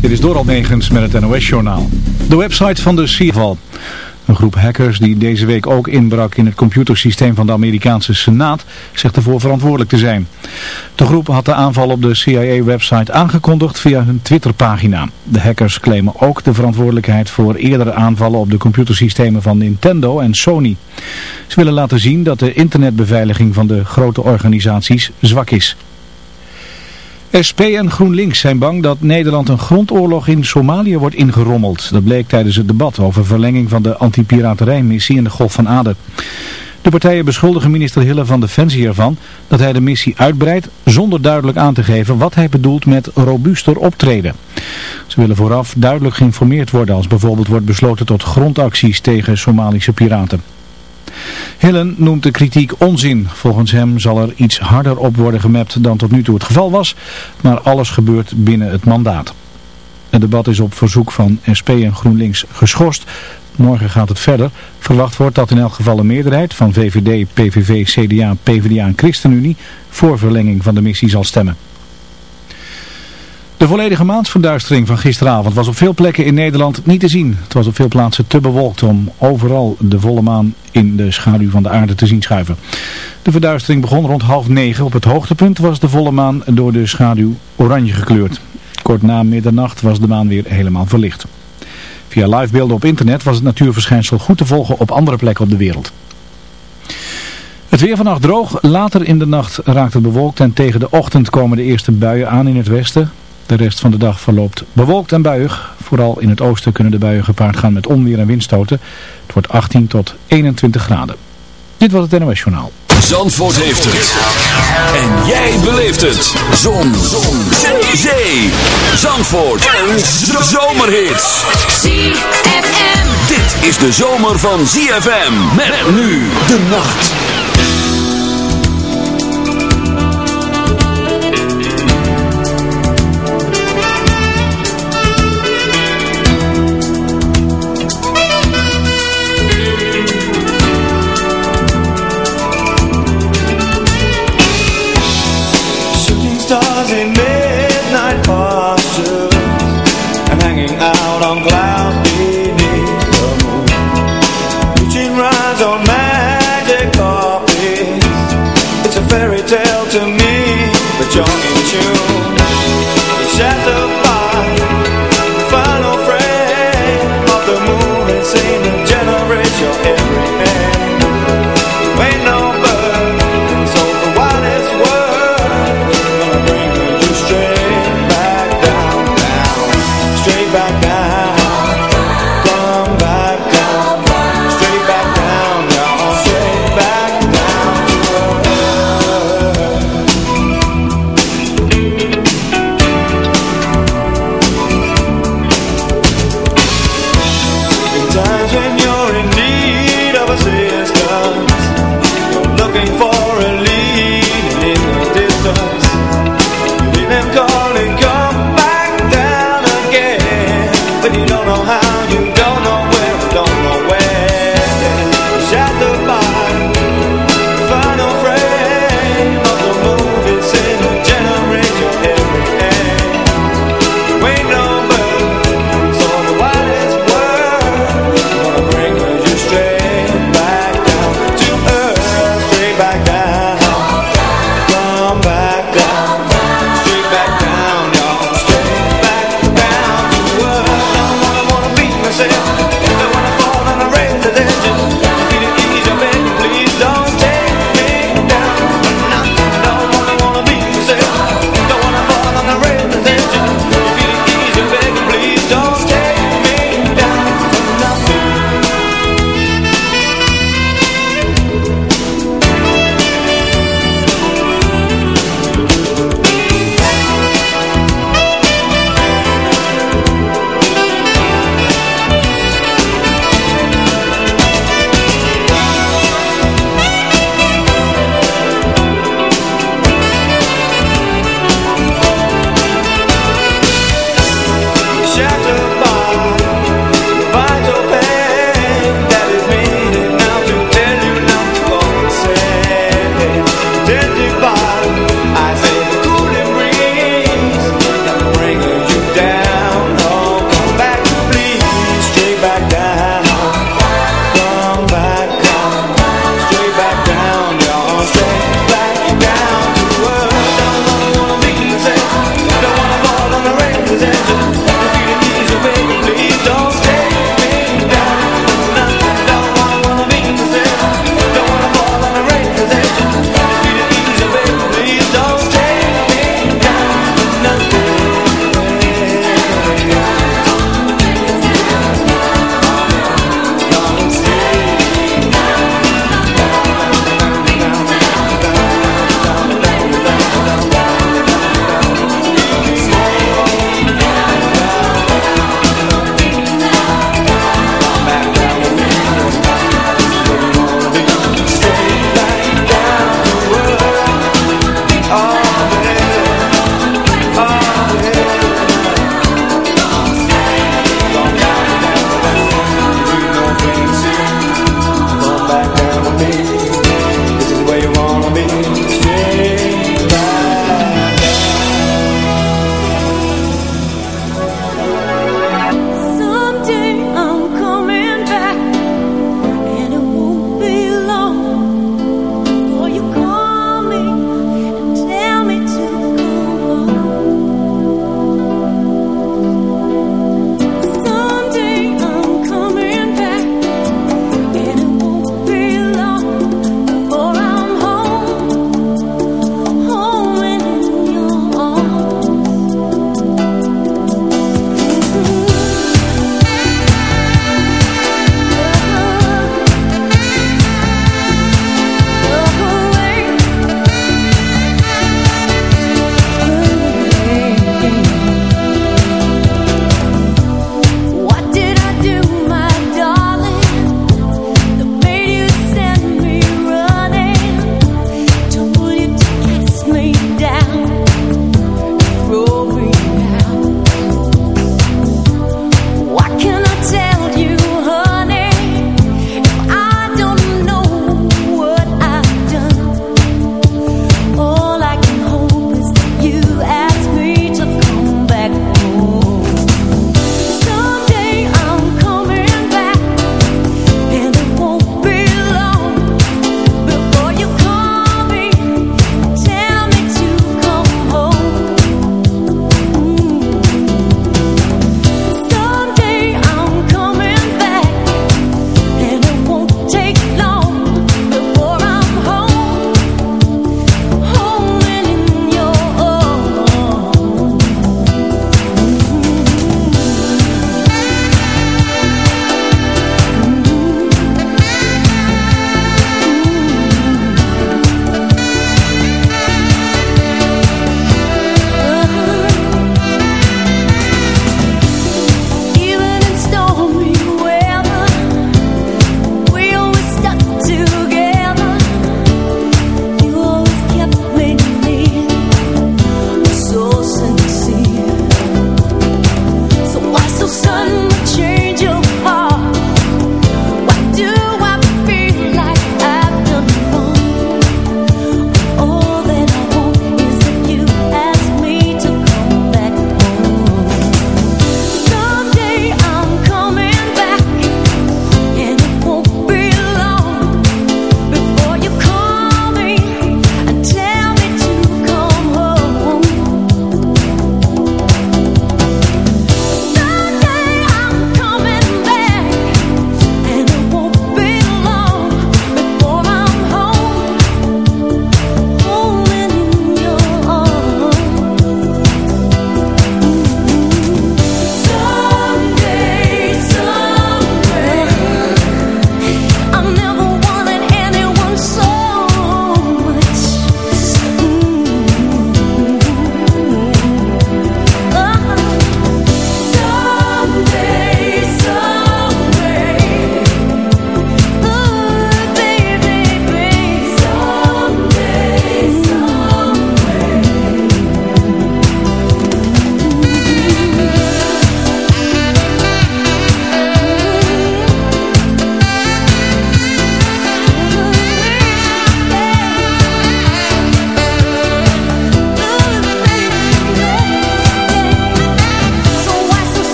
Dit is Doral Negens met het NOS-journaal. De website van de CIA. Een groep hackers die deze week ook inbrak in het computersysteem van de Amerikaanse Senaat zegt ervoor verantwoordelijk te zijn. De groep had de aanval op de CIA-website aangekondigd via hun Twitterpagina. De hackers claimen ook de verantwoordelijkheid voor eerdere aanvallen op de computersystemen van Nintendo en Sony. Ze willen laten zien dat de internetbeveiliging van de grote organisaties zwak is. SP en GroenLinks zijn bang dat Nederland een grondoorlog in Somalië wordt ingerommeld. Dat bleek tijdens het debat over verlenging van de antipiraterijmissie in de Golf van Aden. De partijen beschuldigen minister Hille van Defensie ervan dat hij de missie uitbreidt zonder duidelijk aan te geven wat hij bedoelt met robuuster optreden. Ze willen vooraf duidelijk geïnformeerd worden als bijvoorbeeld wordt besloten tot grondacties tegen Somalische piraten. Hillen noemt de kritiek onzin. Volgens hem zal er iets harder op worden gemapt dan tot nu toe het geval was, maar alles gebeurt binnen het mandaat. Het debat is op verzoek van SP en GroenLinks geschorst. Morgen gaat het verder. Verwacht wordt dat in elk geval een meerderheid van VVD, PVV, CDA, PvdA en ChristenUnie voor verlenging van de missie zal stemmen. De volledige maansverduistering van gisteravond was op veel plekken in Nederland niet te zien. Het was op veel plaatsen te bewolkt om overal de volle maan in de schaduw van de aarde te zien schuiven. De verduistering begon rond half negen. Op het hoogtepunt was de volle maan door de schaduw oranje gekleurd. Kort na middernacht was de maan weer helemaal verlicht. Via livebeelden op internet was het natuurverschijnsel goed te volgen op andere plekken op de wereld. Het weer vannacht droog. Later in de nacht raakt het bewolkt en tegen de ochtend komen de eerste buien aan in het westen. De rest van de dag verloopt bewolkt en buiig. Vooral in het oosten kunnen de buien gepaard gaan met onweer en windstoten. Het wordt 18 tot 21 graden. Dit was het NOS Journaal. Zandvoort heeft het. En jij beleeft het. Zon. Zon. Zee. Zandvoort. En zomerhits. ZFM. Dit is de zomer van ZFM. Met nu de nacht.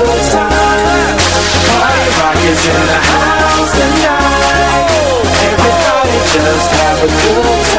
good time. Party rock is in the house tonight. Everybody just have a good time.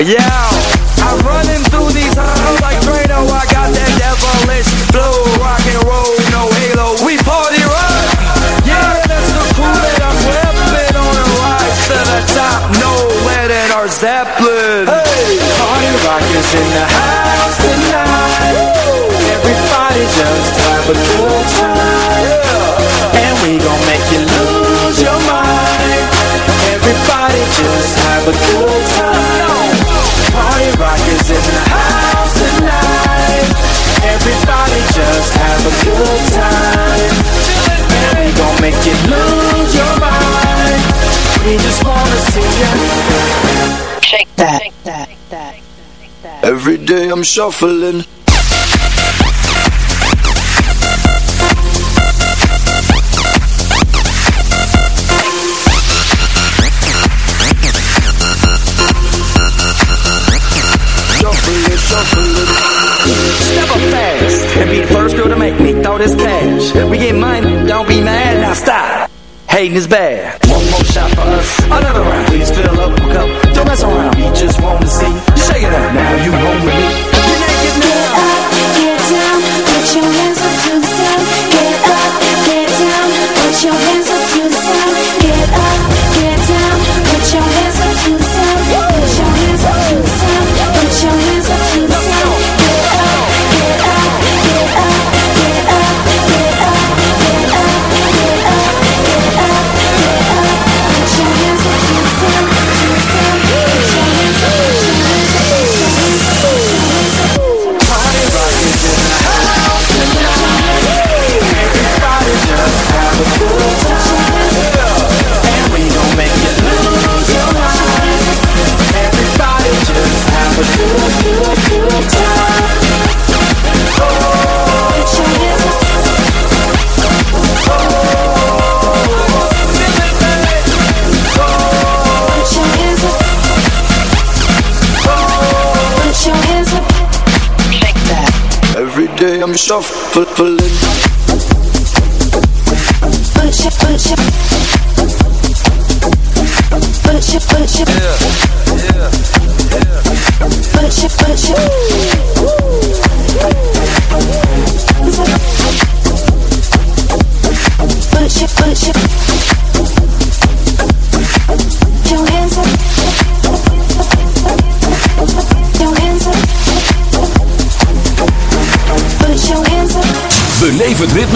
Yeah. way I'm shuffling Step up fast and be the first girl to make me throw this cash. We get money, don't be mad, now stop. Hating is bad. One more shot for us, another round. Please fill up a cup, don't mess around. We just wanna see you it up. Now you home with me. shuffle, shuffle. Put your, put your.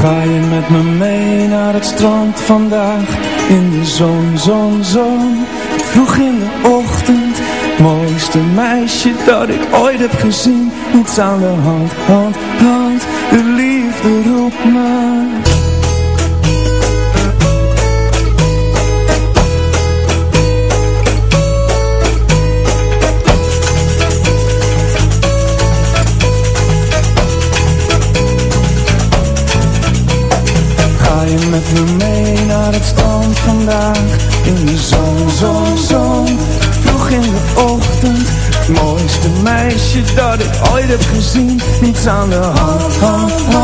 Ga je met me mee naar het strand vandaag. In de zon, zon, zon. Vroeg in de ochtend. Mooiste meisje dat ik ooit heb gezien. Niets aan de hand, hand, hand. De liefde roept me 你长得好。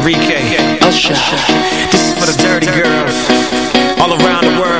Enrique, Usher. This is for the dirty girls all around the world.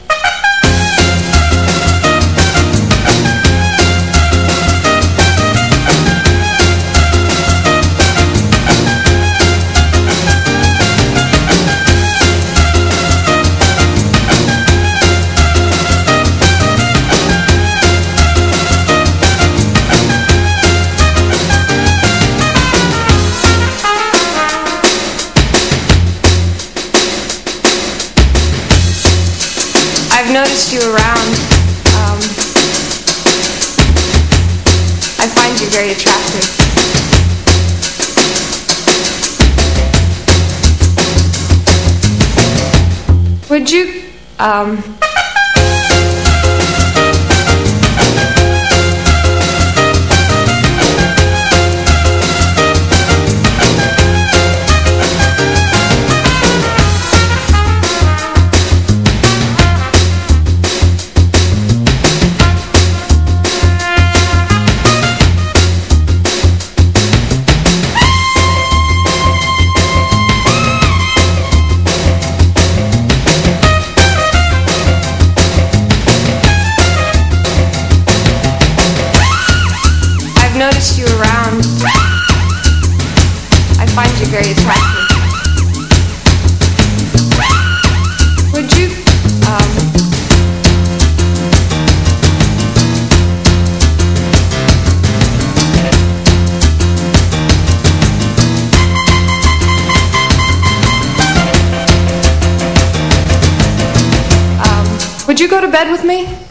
Um, very attractive. Would you, um, um, would you go to bed with me?